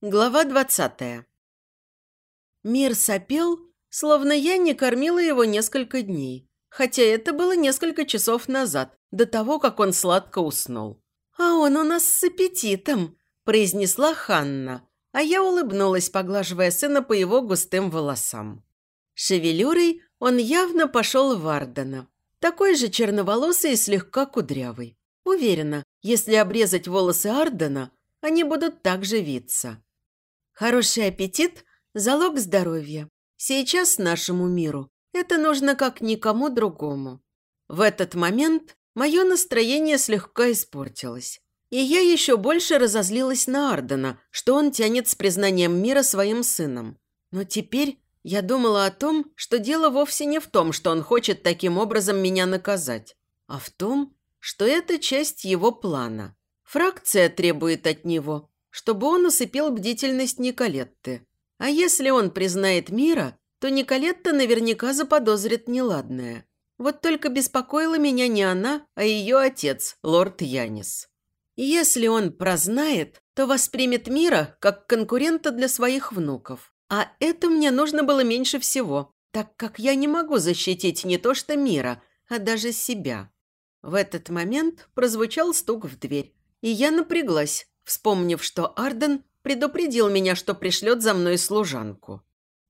Глава двадцатая. Мир сопел, словно я не кормила его несколько дней. Хотя это было несколько часов назад, до того, как он сладко уснул. «А он у нас с аппетитом», – произнесла Ханна, а я улыбнулась, поглаживая сына по его густым волосам. Шевелюрой он явно пошел в Ардена. Такой же черноволосый и слегка кудрявый. Уверена, если обрезать волосы Ардена, они будут также виться. Хороший аппетит – залог здоровья. Сейчас нашему миру это нужно как никому другому. В этот момент мое настроение слегка испортилось. И я еще больше разозлилась на Ардена, что он тянет с признанием мира своим сыном. Но теперь я думала о том, что дело вовсе не в том, что он хочет таким образом меня наказать, а в том, что это часть его плана. Фракция требует от него, чтобы он усыпил бдительность Николетты. А если он признает мира, то Николетта наверняка заподозрит неладное. Вот только беспокоила меня не она, а ее отец, лорд Янис. Если он прознает, то воспримет мира как конкурента для своих внуков. А это мне нужно было меньше всего, так как я не могу защитить не то что мира, а даже себя. В этот момент прозвучал стук в дверь, и я напряглась, вспомнив, что Арден предупредил меня, что пришлет за мной служанку.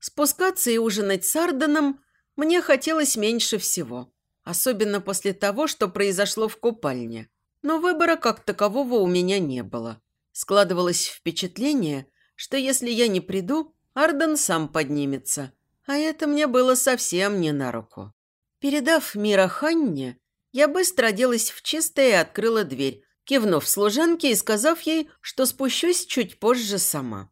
Спускаться и ужинать с Арденом мне хотелось меньше всего, особенно после того, что произошло в купальне. Но выбора как такового у меня не было. Складывалось впечатление, что если я не приду, Арден сам поднимется, а это мне было совсем не на руку. Передав Мира Ханне, я быстро оделась в чистое и открыла дверь, кивнув служанке и сказав ей, что спущусь чуть позже сама.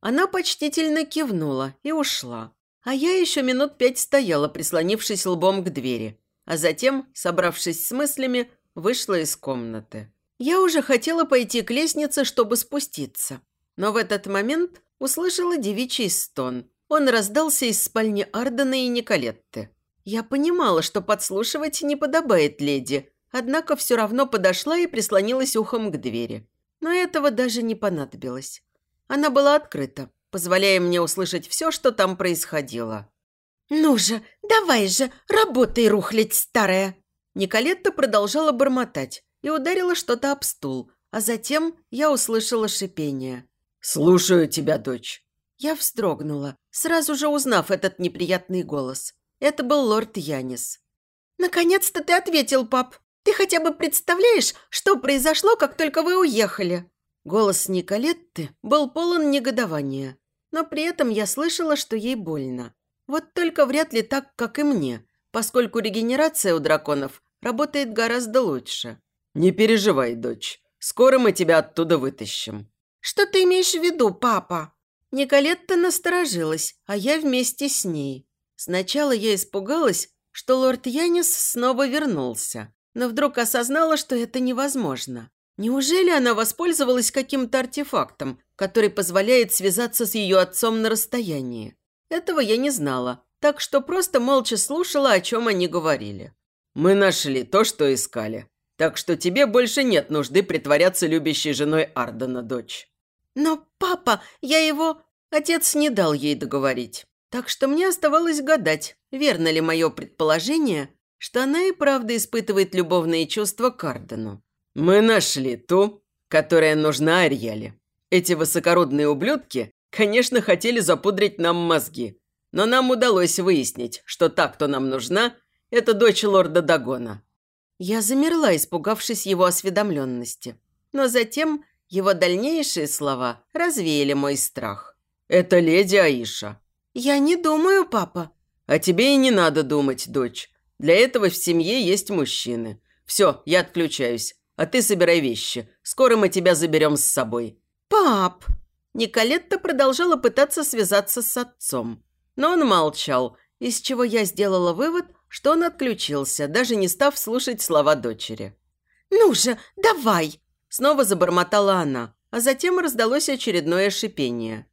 Она почтительно кивнула и ушла. А я еще минут пять стояла, прислонившись лбом к двери, а затем, собравшись с мыслями, вышла из комнаты. Я уже хотела пойти к лестнице, чтобы спуститься. Но в этот момент услышала девичий стон. Он раздался из спальни Ардена и Николетты. Я понимала, что подслушивать не подобает леди, Однако все равно подошла и прислонилась ухом к двери. Но этого даже не понадобилось. Она была открыта, позволяя мне услышать все, что там происходило. «Ну же, давай же, работай, рухлядь старая!» Николетта продолжала бормотать и ударила что-то об стул, а затем я услышала шипение. «Слушаю тебя, дочь». Я вздрогнула, сразу же узнав этот неприятный голос. Это был лорд Янис. «Наконец-то ты ответил, пап!» Ты хотя бы представляешь, что произошло, как только вы уехали?» Голос Николетты был полон негодования, но при этом я слышала, что ей больно. Вот только вряд ли так, как и мне, поскольку регенерация у драконов работает гораздо лучше. «Не переживай, дочь. Скоро мы тебя оттуда вытащим». «Что ты имеешь в виду, папа?» Николетта насторожилась, а я вместе с ней. Сначала я испугалась, что лорд Янис снова вернулся но вдруг осознала, что это невозможно. Неужели она воспользовалась каким-то артефактом, который позволяет связаться с ее отцом на расстоянии? Этого я не знала, так что просто молча слушала, о чем они говорили. «Мы нашли то, что искали, так что тебе больше нет нужды притворяться любящей женой Ардена, дочь». «Но, папа, я его...» Отец не дал ей договорить. Так что мне оставалось гадать, верно ли мое предположение, что она и правда испытывает любовные чувства к Ардену. «Мы нашли ту, которая нужна Ариэле. Эти высокородные ублюдки, конечно, хотели запудрить нам мозги, но нам удалось выяснить, что та, кто нам нужна, это дочь лорда Дагона». Я замерла, испугавшись его осведомленности. Но затем его дальнейшие слова развеяли мой страх. «Это леди Аиша». «Я не думаю, папа». «А тебе и не надо думать, дочь. Для этого в семье есть мужчины. Все, я отключаюсь. А ты собирай вещи. Скоро мы тебя заберем с собой». «Пап!» Николетта продолжала пытаться связаться с отцом. Но он молчал, из чего я сделала вывод, что он отключился, даже не став слушать слова дочери. «Ну же, давай!» Снова забормотала она, а затем раздалось очередное шипение.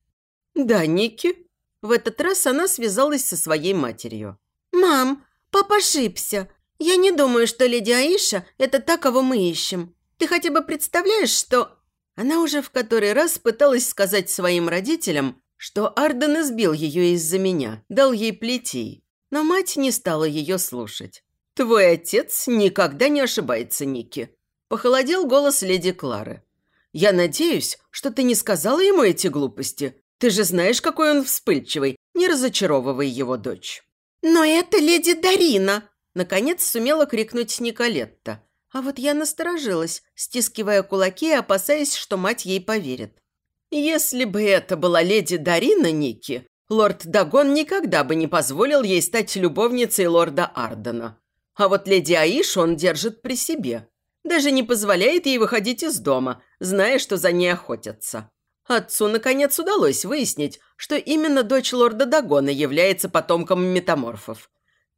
«Да, Ники?» В этот раз она связалась со своей матерью. «Мам, «Папа ошибся. Я не думаю, что леди Аиша – это та, кого мы ищем. Ты хотя бы представляешь, что...» Она уже в который раз пыталась сказать своим родителям, что Арден избил ее из-за меня, дал ей плетей. Но мать не стала ее слушать. «Твой отец никогда не ошибается, Ники», – похолодел голос леди Клары. «Я надеюсь, что ты не сказала ему эти глупости. Ты же знаешь, какой он вспыльчивый. Не разочаровывай его дочь». «Но это леди Дарина!» – наконец сумела крикнуть Николетта. А вот я насторожилась, стискивая кулаки и опасаясь, что мать ей поверит. Если бы это была леди Дарина Ники, лорд Дагон никогда бы не позволил ей стать любовницей лорда Ардена. А вот леди Аиш он держит при себе. Даже не позволяет ей выходить из дома, зная, что за ней охотятся. Отцу, наконец, удалось выяснить, что именно дочь лорда Дагона является потомком метаморфов.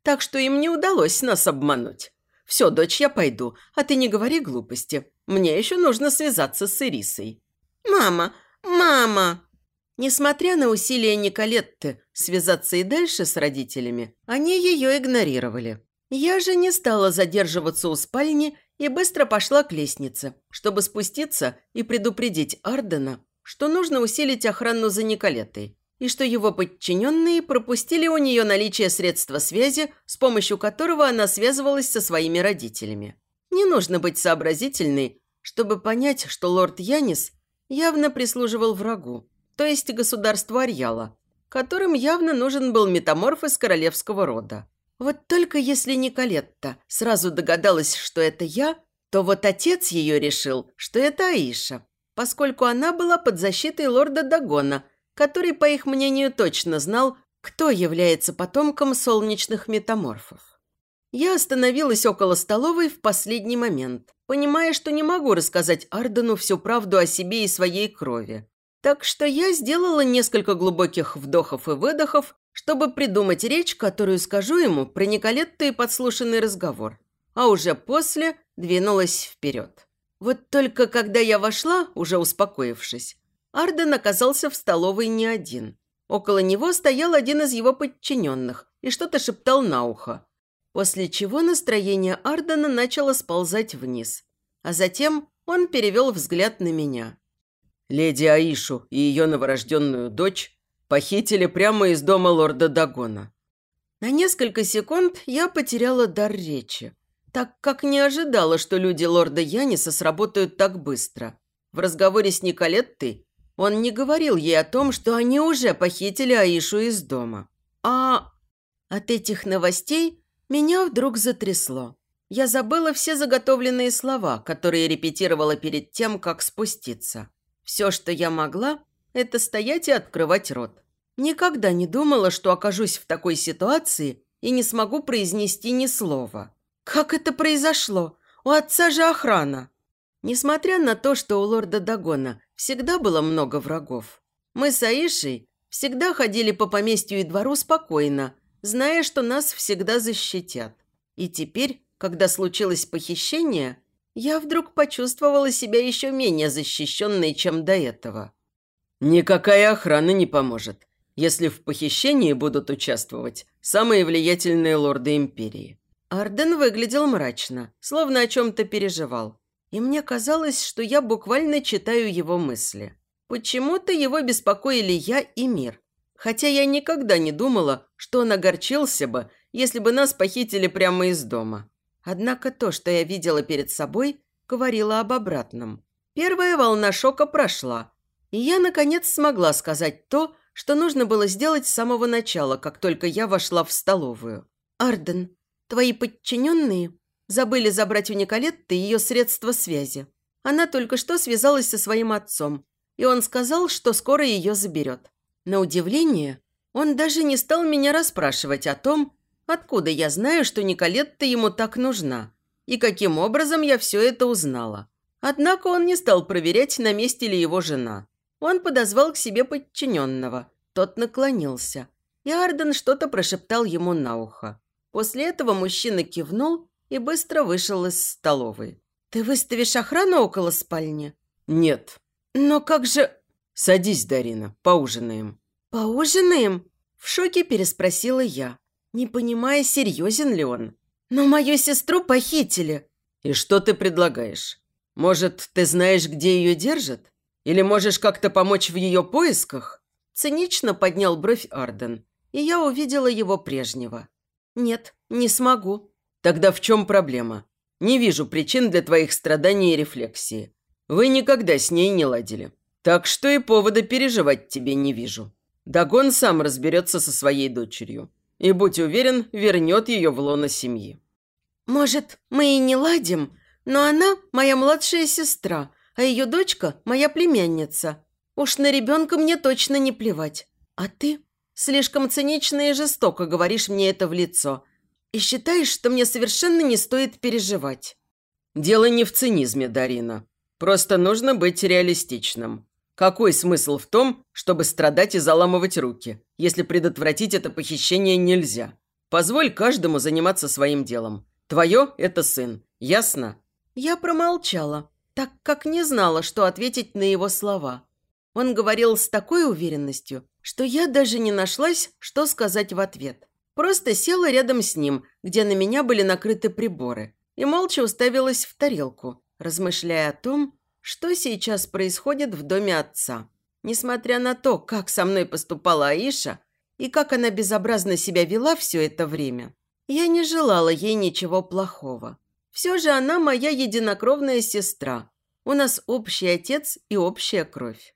Так что им не удалось нас обмануть. «Все, дочь, я пойду, а ты не говори глупости. Мне еще нужно связаться с Ирисой». «Мама! Мама!» Несмотря на усилия Николетты связаться и дальше с родителями, они ее игнорировали. Я же не стала задерживаться у спальни и быстро пошла к лестнице, чтобы спуститься и предупредить Ардена, что нужно усилить охрану за Николеттой и что его подчиненные пропустили у нее наличие средства связи, с помощью которого она связывалась со своими родителями. Не нужно быть сообразительной, чтобы понять, что лорд Янис явно прислуживал врагу, то есть государству Арьяла, которым явно нужен был метаморф из королевского рода. Вот только если Николетта сразу догадалась, что это я, то вот отец ее решил, что это Аиша, поскольку она была под защитой лорда Дагона – который, по их мнению, точно знал, кто является потомком солнечных метаморфов. Я остановилась около столовой в последний момент, понимая, что не могу рассказать Ардену всю правду о себе и своей крови. Так что я сделала несколько глубоких вдохов и выдохов, чтобы придумать речь, которую скажу ему про Николетту и подслушанный разговор. А уже после двинулась вперед. Вот только когда я вошла, уже успокоившись, Арден оказался в столовой не один. Около него стоял один из его подчиненных и что-то шептал на ухо. После чего настроение Ардена начало сползать вниз. А затем он перевел взгляд на меня. Леди Аишу и ее новорожденную дочь похитили прямо из дома лорда Дагона. На несколько секунд я потеряла дар речи, так как не ожидала, что люди лорда Яниса сработают так быстро. В разговоре с Николеттой он не говорил ей о том, что они уже похитили Аишу из дома. А от этих новостей меня вдруг затрясло. Я забыла все заготовленные слова, которые репетировала перед тем, как спуститься. Все, что я могла, это стоять и открывать рот. Никогда не думала, что окажусь в такой ситуации и не смогу произнести ни слова. Как это произошло? У отца же охрана. Несмотря на то, что у лорда Дагона всегда было много врагов. Мы с Аишей всегда ходили по поместью и двору спокойно, зная, что нас всегда защитят. И теперь, когда случилось похищение, я вдруг почувствовала себя еще менее защищенной, чем до этого. Никакая охрана не поможет, если в похищении будут участвовать самые влиятельные лорды Империи. Арден выглядел мрачно, словно о чем-то переживал и мне казалось, что я буквально читаю его мысли. Почему-то его беспокоили я и мир. Хотя я никогда не думала, что он огорчился бы, если бы нас похитили прямо из дома. Однако то, что я видела перед собой, говорило об обратном. Первая волна шока прошла, и я, наконец, смогла сказать то, что нужно было сделать с самого начала, как только я вошла в столовую. «Арден, твои подчиненные Забыли забрать у Николетты ее средства связи. Она только что связалась со своим отцом, и он сказал, что скоро ее заберет. На удивление, он даже не стал меня расспрашивать о том, откуда я знаю, что Николетта ему так нужна, и каким образом я все это узнала. Однако он не стал проверять, на месте ли его жена. Он подозвал к себе подчиненного. Тот наклонился, и Арден что-то прошептал ему на ухо. После этого мужчина кивнул и быстро вышел из столовой. «Ты выставишь охрану около спальни?» «Нет». «Но как же...» «Садись, Дарина, поужинаем». «Поужинаем?» В шоке переспросила я, не понимая, серьезен ли он. «Но мою сестру похитили». «И что ты предлагаешь?» Может, ты знаешь, где ее держат? Или можешь как-то помочь в ее поисках?» Цинично поднял бровь Арден, и я увидела его прежнего. «Нет, не смогу». «Тогда в чем проблема? Не вижу причин для твоих страданий и рефлексии. Вы никогда с ней не ладили. Так что и повода переживать тебе не вижу. Дагон сам разберется со своей дочерью. И, будь уверен, вернет ее в лоно семьи». «Может, мы и не ладим, но она моя младшая сестра, а ее дочка – моя племянница. Уж на ребенка мне точно не плевать. А ты слишком цинично и жестоко говоришь мне это в лицо и считаешь, что мне совершенно не стоит переживать». «Дело не в цинизме, Дарина. Просто нужно быть реалистичным. Какой смысл в том, чтобы страдать и заламывать руки, если предотвратить это похищение нельзя? Позволь каждому заниматься своим делом. Твое – это сын. Ясно?» Я промолчала, так как не знала, что ответить на его слова. Он говорил с такой уверенностью, что я даже не нашлась, что сказать в ответ. Просто села рядом с ним, где на меня были накрыты приборы, и молча уставилась в тарелку, размышляя о том, что сейчас происходит в доме отца. Несмотря на то, как со мной поступала Аиша и как она безобразно себя вела все это время, я не желала ей ничего плохого. Все же она моя единокровная сестра. У нас общий отец и общая кровь.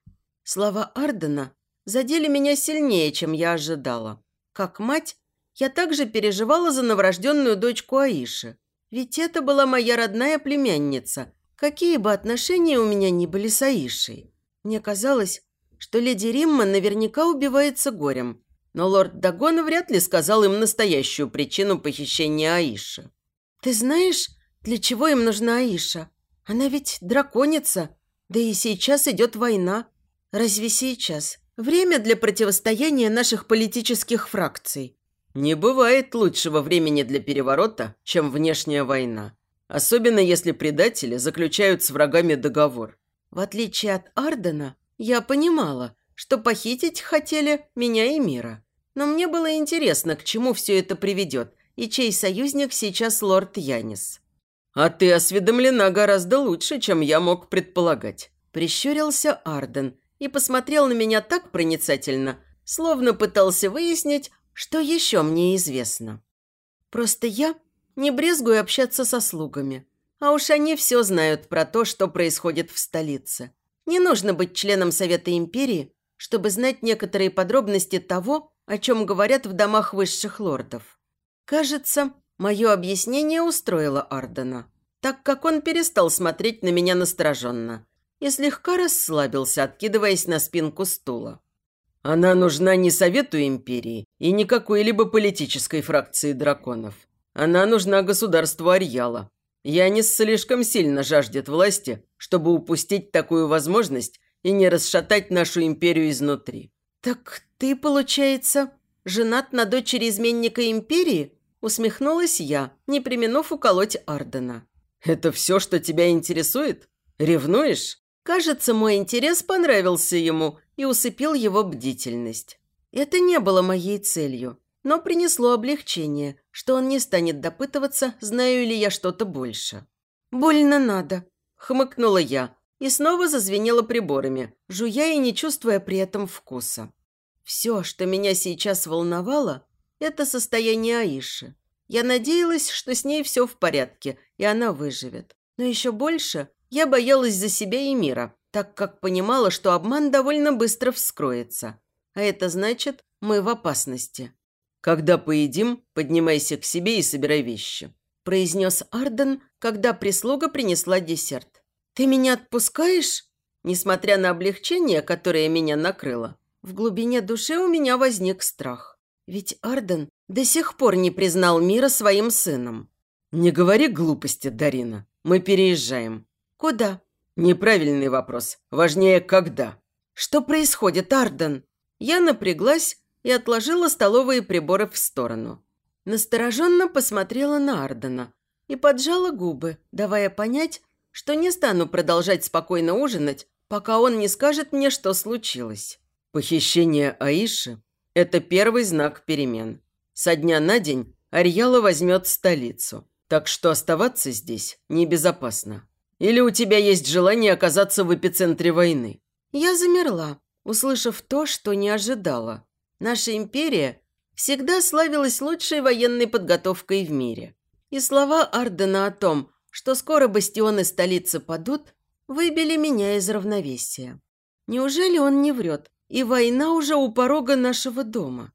Слова Ардена задели меня сильнее, чем я ожидала. Как мать, я также переживала за новорожденную дочку Аиши. Ведь это была моя родная племянница, какие бы отношения у меня ни были с Аишей. Мне казалось, что леди Римма наверняка убивается горем, но лорд Дагон вряд ли сказал им настоящую причину похищения Аиши. «Ты знаешь, для чего им нужна Аиша? Она ведь драконица, да и сейчас идет война. Разве сейчас? Время для противостояния наших политических фракций. Не бывает лучшего времени для переворота, чем внешняя война. Особенно если предатели заключают с врагами договор. В отличие от Ардена, я понимала, что похитить хотели меня и мира. Но мне было интересно, к чему все это приведет, и чей союзник сейчас лорд Янис. «А ты осведомлена гораздо лучше, чем я мог предполагать», – прищурился Арден и посмотрел на меня так проницательно, словно пытался выяснить, что еще мне известно. Просто я не брезгую общаться со слугами, а уж они все знают про то, что происходит в столице. Не нужно быть членом Совета Империи, чтобы знать некоторые подробности того, о чем говорят в домах высших лордов. Кажется, Мое объяснение устроило Ардена, так как он перестал смотреть на меня настороженно и слегка расслабился, откидываясь на спинку стула. «Она нужна не Совету Империи и не какой-либо политической фракции драконов. Она нужна государству Арьяла. Янис слишком сильно жаждет власти, чтобы упустить такую возможность и не расшатать нашу империю изнутри». «Так ты, получается, женат на дочери изменника империи?» Усмехнулась я, не применув уколоть Ардена. «Это все, что тебя интересует? Ревнуешь?» Кажется, мой интерес понравился ему и усыпил его бдительность. Это не было моей целью, но принесло облегчение, что он не станет допытываться, знаю ли я что-то больше. «Больно надо», – хмыкнула я и снова зазвенела приборами, жуя и не чувствуя при этом вкуса. Все, что меня сейчас волновало, это состояние Аиши. Я надеялась, что с ней все в порядке, и она выживет. Но еще больше я боялась за себя и мира, так как понимала, что обман довольно быстро вскроется. А это значит, мы в опасности. «Когда поедим, поднимайся к себе и собирай вещи», – произнес Арден, когда прислуга принесла десерт. «Ты меня отпускаешь?» Несмотря на облегчение, которое меня накрыло, в глубине души у меня возник страх. Ведь Арден до сих пор не признал мира своим сыном. «Не говори глупости, Дарина. Мы переезжаем». «Куда?» «Неправильный вопрос. Важнее, когда». «Что происходит, Арден?» Я напряглась и отложила столовые приборы в сторону. Настороженно посмотрела на Ардена и поджала губы, давая понять, что не стану продолжать спокойно ужинать, пока он не скажет мне, что случилось. Похищение Аиши это первый знак перемен. Со дня на день Арьяла возьмет столицу. Так что оставаться здесь небезопасно. Или у тебя есть желание оказаться в эпицентре войны?» Я замерла, услышав то, что не ожидала. Наша империя всегда славилась лучшей военной подготовкой в мире. И слова Ардена о том, что скоро бастионы столицы падут, выбили меня из равновесия. Неужели он не врет, и война уже у порога нашего дома?